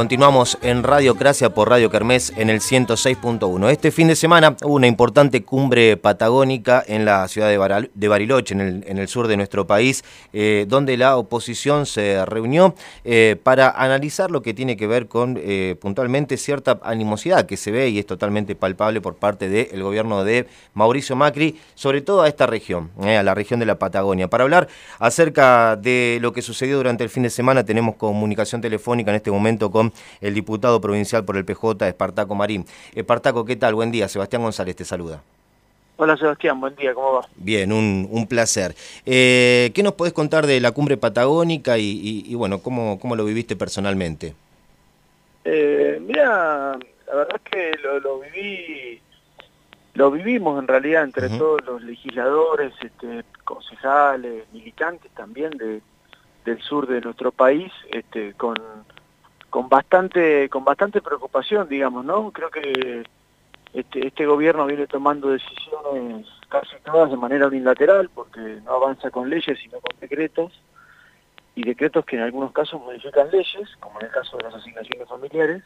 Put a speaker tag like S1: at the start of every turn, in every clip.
S1: Continuamos en Radiocracia por Radio Kermés en el 106.1. Este fin de semana hubo una importante cumbre patagónica en la ciudad de, Bariloche, en el, sur de nuestro país, eh, donde la oposición se reunió eh, para analizar lo que tiene que ver con eh, puntualmente cierta animosidad que se ve y es totalmente palpable por parte del gobierno de Mauricio Macri, sobre todo a esta región, a la región de la Patagonia. Para hablar acerca de lo que sucedió durante el fin de semana, tenemos comunicación telefónica en este momento con el diputado provincial por el PJ, Espartaco Marín. Espartaco, ¿qué tal? Buen día. Sebastián González te saluda.
S2: Hola Sebastián, buen día, ¿cómo va?
S1: Bien, un, placer. Eh, ¿Qué nos podés contar de la cumbre patagónica y, bueno, cómo, cómo, lo viviste personalmente?
S2: Eh, mira, la verdad es que lo, viví, lo vivimos en realidad entre todos los legisladores, este, concejales, militantes también de, del sur de nuestro país, este, con con bastante con bastante preocupación, digamos, ¿no? Creo que este, este gobierno viene tomando decisiones casi todas de manera unilateral, porque no avanza con leyes, sino con decretos, y decretos que en algunos casos modifican leyes, como en el caso de las asignaciones familiares,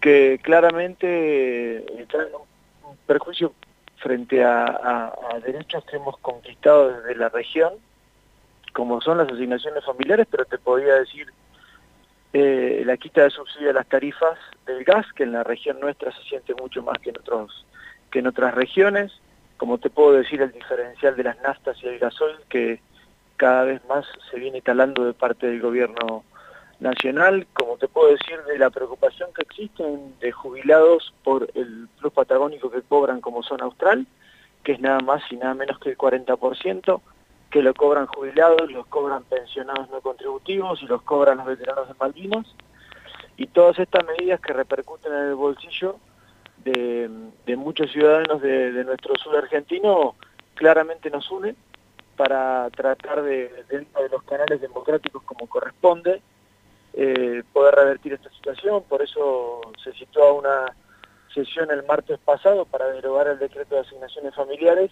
S2: que claramente traen un perjuicio frente a, a derechos que hemos conquistado desde la región, como son las asignaciones familiares, pero te podría decir eh, la quita de subsidio de las tarifas del gas, que en la región nuestra se siente mucho más que en, otros, que en otras regiones, como te puedo decir el diferencial de las naftas y el gasoil, que cada vez más se viene talando de parte del gobierno nacional, como te puedo decir de la preocupación que existe de jubilados por el plus patagónico que cobran como zona austral, que es nada más y nada menos que el 40%, que lo cobran jubilados, los cobran pensionados no contributivos y los cobran los veteranos de Malvinas. Y todas estas medidas que repercuten en el bolsillo de, muchos ciudadanos de, nuestro sur argentino claramente nos unen para tratar de, dentro de los canales democráticos como corresponde, eh, poder revertir esta situación. Por eso se citó una sesión el martes pasado para derogar el decreto de asignaciones familiares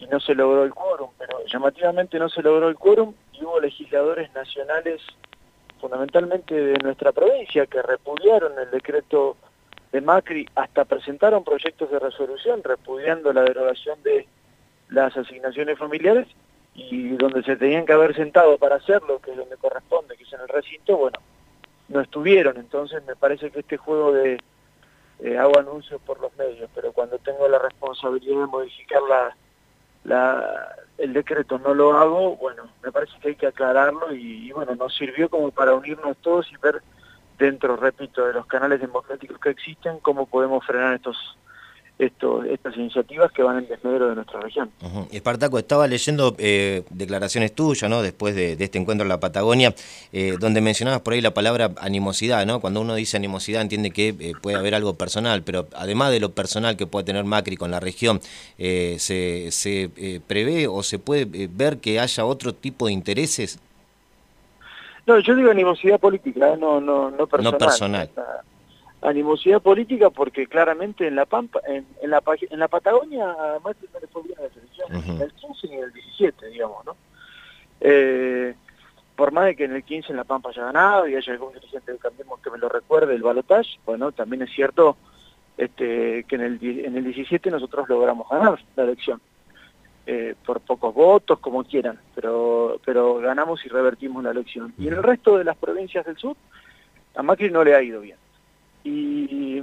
S2: y no se logró el quórum, pero llamativamente no se logró el quórum y hubo legisladores nacionales, fundamentalmente de nuestra provincia, que repudiaron el decreto de Macri, hasta presentaron proyectos de resolución repudiando la derogación de las asignaciones familiares y donde se tenían que haber sentado para hacerlo, que es donde corresponde, que es en el recinto, bueno, no estuvieron. Entonces me parece que este juego de eh, hago anuncios por los medios, pero cuando tengo la responsabilidad de modificar la la, el decreto no lo hago, bueno, me parece que hay que aclararlo y, bueno, nos sirvió como para unirnos todos y ver dentro, repito, de los canales democráticos que existen, cómo podemos frenar estos estas iniciativas que van en desmedro de nuestra región.
S1: Espartaco, estaba leyendo eh, declaraciones tuyas, ¿no? Después de, este encuentro en la Patagonia, eh, donde mencionabas por ahí la palabra animosidad, ¿no? Cuando uno dice animosidad entiende que eh, puede haber algo personal, pero además de lo personal que puede tener Macri con la región, ¿se, se prevé o se puede ver que haya otro tipo de intereses?
S2: No, yo digo animosidad política, no, no, no personal.
S1: No personal
S2: animosidad política porque claramente en la Pampa, en, la, en la Patagonia Macri no le fue bien a la selección, en el 15 ni en el 17, digamos, ¿no? Eh, por más de que en el 15 en la Pampa haya ganado y haya algún dirigente del Cambiemos que me lo recuerde, el balotaje, bueno, también es cierto este, que en el, en el 17 nosotros logramos ganar la elección. Eh, por pocos votos, como quieran, pero, pero ganamos y revertimos la elección. Y en el resto de las provincias del sur, a Macri no le ha ido bien y,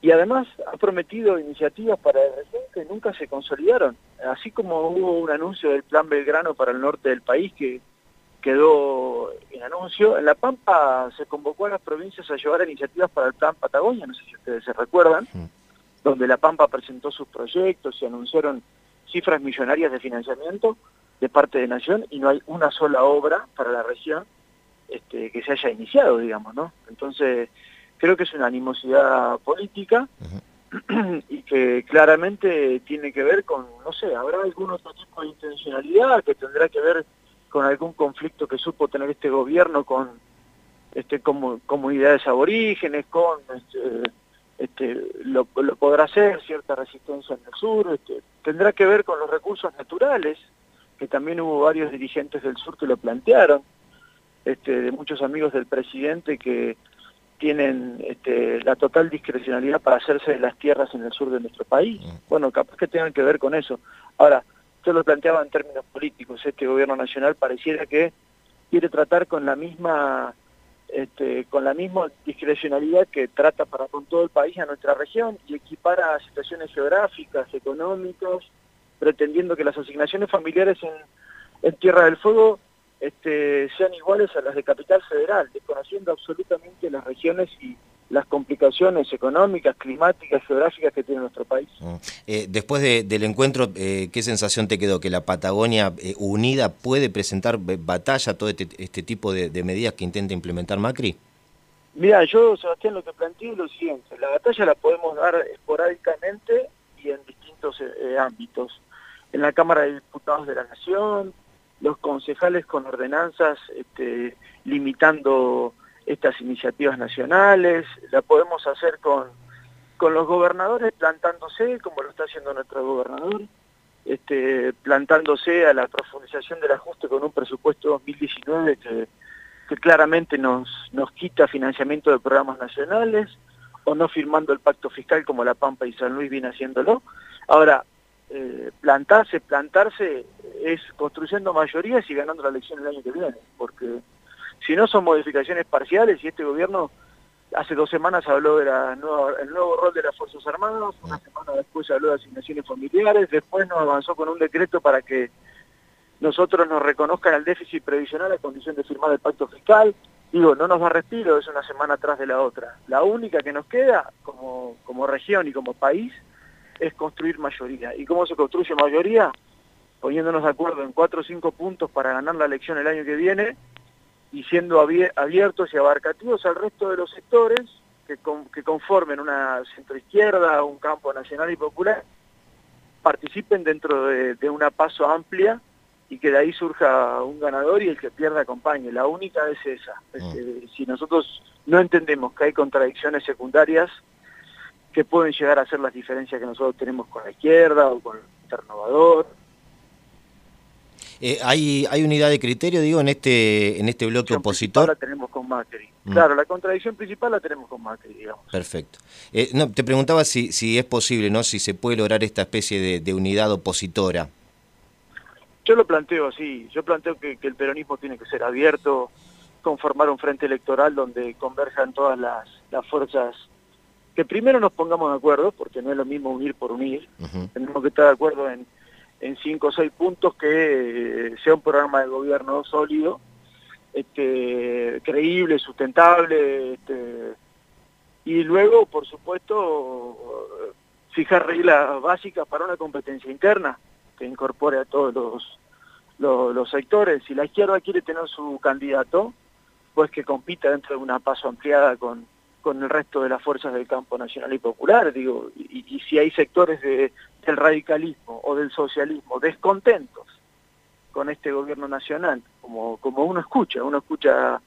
S2: y además ha prometido iniciativas para el región que nunca se consolidaron, así como hubo un anuncio del Plan Belgrano para el norte del país que quedó en anuncio, en La Pampa se convocó a las provincias a llevar iniciativas para el Plan Patagonia, no sé si ustedes se recuerdan, donde La Pampa presentó sus proyectos y anunciaron cifras millonarias de financiamiento de parte de Nación y no hay una sola obra para la región este, que se haya iniciado, digamos, ¿no? Entonces, creo que es una animosidad política y que claramente tiene que ver con, no sé, habrá algún otro tipo de intencionalidad que tendrá que ver con algún conflicto que supo tener este gobierno con este como, comunidades aborígenes, con este, este, lo, podrá hacer cierta resistencia en el sur, este, tendrá que ver con los recursos naturales, que también hubo varios dirigentes del sur que lo plantearon, este, de muchos amigos del presidente que tienen este, la total discrecionalidad para hacerse de las tierras en el sur de nuestro país. Mm. Bueno, capaz que tengan que ver con eso. Ahora, yo lo planteaba en términos políticos, este gobierno nacional pareciera que quiere tratar con la misma este, con la misma discrecionalidad que trata para con todo el país a nuestra región y equipara a situaciones geográficas, económicas, pretendiendo que las asignaciones familiares en, en Tierra del Fuego este, sean iguales a las de Capital Federal, desconociendo absolutamente las regiones y las complicaciones económicas, climáticas, geográficas que tiene nuestro país. Mm.
S1: Eh, después del encuentro, eh, ¿qué sensación te quedó? ¿Que la Patagonia eh, unida puede presentar batalla a todo este, este tipo de, medidas que intenta implementar Macri?
S2: Mira, yo, Sebastián, lo que planteo es lo siguiente. La batalla la podemos dar esporádicamente y en distintos ámbitos. En la Cámara de Diputados de la Nación, los concejales con ordenanzas este, limitando estas iniciativas nacionales, la podemos hacer con, con los gobernadores plantándose, como lo está haciendo nuestro gobernador, este, plantándose a la profundización del ajuste con un presupuesto 2019 que, claramente nos, nos quita financiamiento de programas nacionales, o no firmando el pacto fiscal como La Pampa y San Luis viene haciéndolo. Ahora, eh, plantarse, plantarse es construyendo mayorías y ganando la elección el año que viene, porque si no son modificaciones parciales y este gobierno hace dos semanas habló del nuevo rol de las Fuerzas Armadas, una semana después habló de asignaciones familiares, después nos avanzó con un decreto para que nosotros nos reconozcan el déficit previsional a condición de firmar el pacto fiscal. Digo, no nos da respiro, es una semana atrás de la otra. La única que nos queda como, como región y como país es construir mayoría. ¿Y cómo se construye mayoría? Poniéndonos de acuerdo en cuatro o cinco puntos para ganar la elección el año que viene y siendo abiertos y abarcativos al resto de los sectores que, que conformen una centroizquierda, un campo nacional y popular, participen dentro de, una paso amplia y que de ahí surja un ganador y el que pierda acompañe. La única es esa. Mm. Este, si nosotros no entendemos que hay contradicciones secundarias que pueden llegar a ser las diferencias que nosotros tenemos con la izquierda o con el internovador,
S1: eh, ¿hay, ¿Hay unidad de criterio, digo, en este en este bloque opositor?
S2: La tenemos con Macri. Mm. Claro, la contradicción principal la tenemos con Macri, digamos.
S1: Perfecto. Eh, no, te preguntaba si, si es posible, ¿no? Si se puede lograr esta especie de, unidad opositora.
S2: Yo lo planteo así. Yo planteo que, el peronismo tiene que ser abierto, conformar un frente electoral donde converjan todas las, las fuerzas que primero nos pongamos de acuerdo, porque no es lo mismo unir por unir, tenemos que estar de acuerdo en, en cinco o seis puntos que eh, sea un programa de gobierno sólido, este, creíble, sustentable, este, y luego, por supuesto, fijar reglas básicas para una competencia interna que incorpore a todos los, los, los sectores. Si la izquierda quiere tener su candidato, pues que compita dentro de una paso ampliada con, con el resto de las fuerzas del campo nacional y popular, digo, y, si hay sectores de, del radicalismo o del socialismo descontentos con este gobierno nacional, como, como uno escucha, uno escucha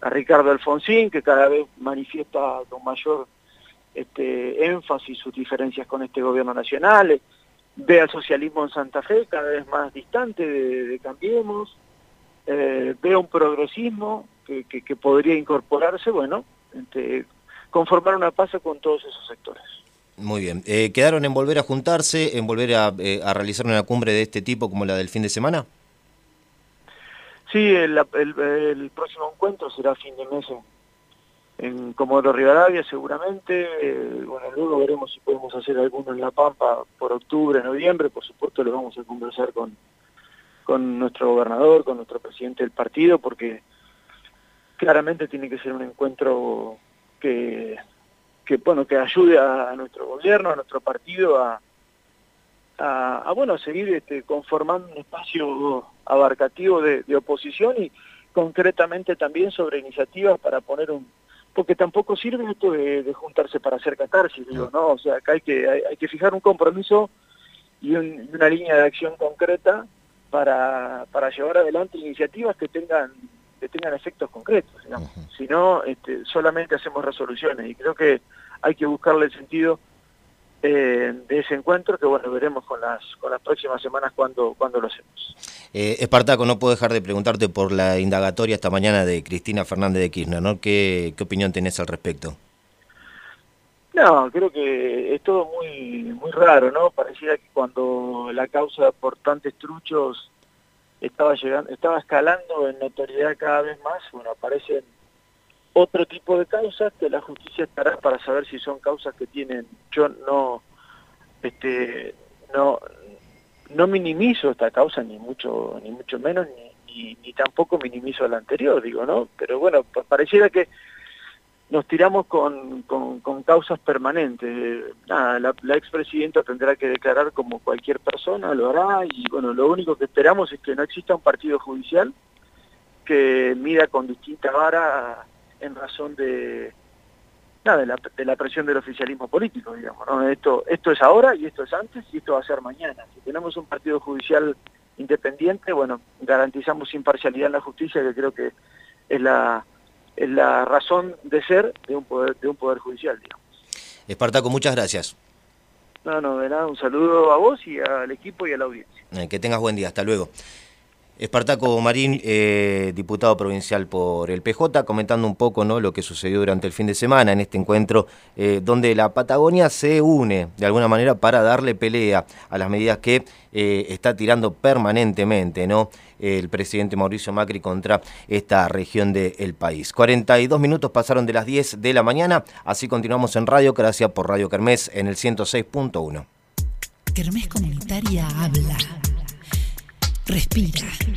S2: a Ricardo Alfonsín, que cada vez manifiesta con mayor este, énfasis sus diferencias con este gobierno nacional, ve al socialismo en Santa Fe cada vez más distante de, Cambiemos, eh, ve un progresismo que, que podría incorporarse, bueno, este, conformar una paz con todos esos sectores.
S1: Muy bien. Eh, ¿Quedaron en volver a juntarse, en volver eh, a, realizar una cumbre de este tipo como la del fin de semana?
S2: Sí, el, próximo encuentro será fin de mes en, Comodoro Rivadavia seguramente. Eh, bueno, luego veremos si podemos hacer alguno en La Pampa por octubre, noviembre. Por supuesto lo vamos a conversar con, con nuestro gobernador, con nuestro presidente del partido, porque claramente tiene que ser un encuentro que, bueno que ayude a, nuestro gobierno, a nuestro partido a, bueno seguir este, conformando un espacio abarcativo de, oposición y concretamente también sobre iniciativas para poner un porque tampoco sirve esto de, juntarse para hacer catarsis, digo, ¿no? O sea, acá hay que, hay, que fijar un compromiso y, una línea de acción concreta para llevar adelante iniciativas que tengan que tengan efectos concretos, digamos. Si no, este, solamente hacemos resoluciones y creo que hay que buscarle el sentido eh, de ese encuentro que bueno veremos con las con las próximas semanas cuando cuando lo hacemos.
S1: Eh, Espartaco, no puedo dejar de preguntarte por la indagatoria esta mañana de Cristina Fernández de Kirchner, ¿no? ¿Qué, qué opinión tenés al respecto?
S2: No, creo que es todo muy muy raro, ¿no? Parecía que cuando la causa por tantos truchos estaba llegando, estaba escalando en notoriedad cada vez más, bueno, aparecen otro tipo de causas que la justicia estará para saber si son causas que tienen, yo no, este, no, no minimizo esta causa ni mucho, ni mucho menos, ni, ni, tampoco minimizo la anterior, digo, ¿no? Pero bueno, pareciera que nos tiramos con, con, causas permanentes. Nada, la, la expresidenta tendrá que declarar como cualquier persona, lo hará, y bueno, lo único que esperamos es que no exista un partido judicial que mida con distinta vara en razón de, nada, de, la, de la presión del oficialismo político, digamos. ¿no? Esto, esto es ahora y esto es antes y esto va a ser mañana. Si tenemos un partido judicial independiente, bueno, garantizamos imparcialidad en la justicia, que creo que es la, la razón de ser de un poder, de un poder judicial, digamos.
S1: Espartaco, muchas gracias.
S2: No, no, de nada, un saludo a vos y al equipo y a la audiencia.
S1: Eh, que tengas buen día, hasta luego. Espartaco Marín, eh, diputado provincial por el PJ, comentando un poco ¿no? lo que sucedió durante el fin de semana en este encuentro, eh, donde la Patagonia se une de alguna manera para darle pelea a las medidas que eh, está tirando permanentemente ¿no? el presidente Mauricio Macri contra esta región del país. 42 minutos pasaron de las 10 de la mañana, así continuamos en Radio Gracias por Radio Kermés en el 106.1.
S3: Kermés Comunitaria habla. Respira.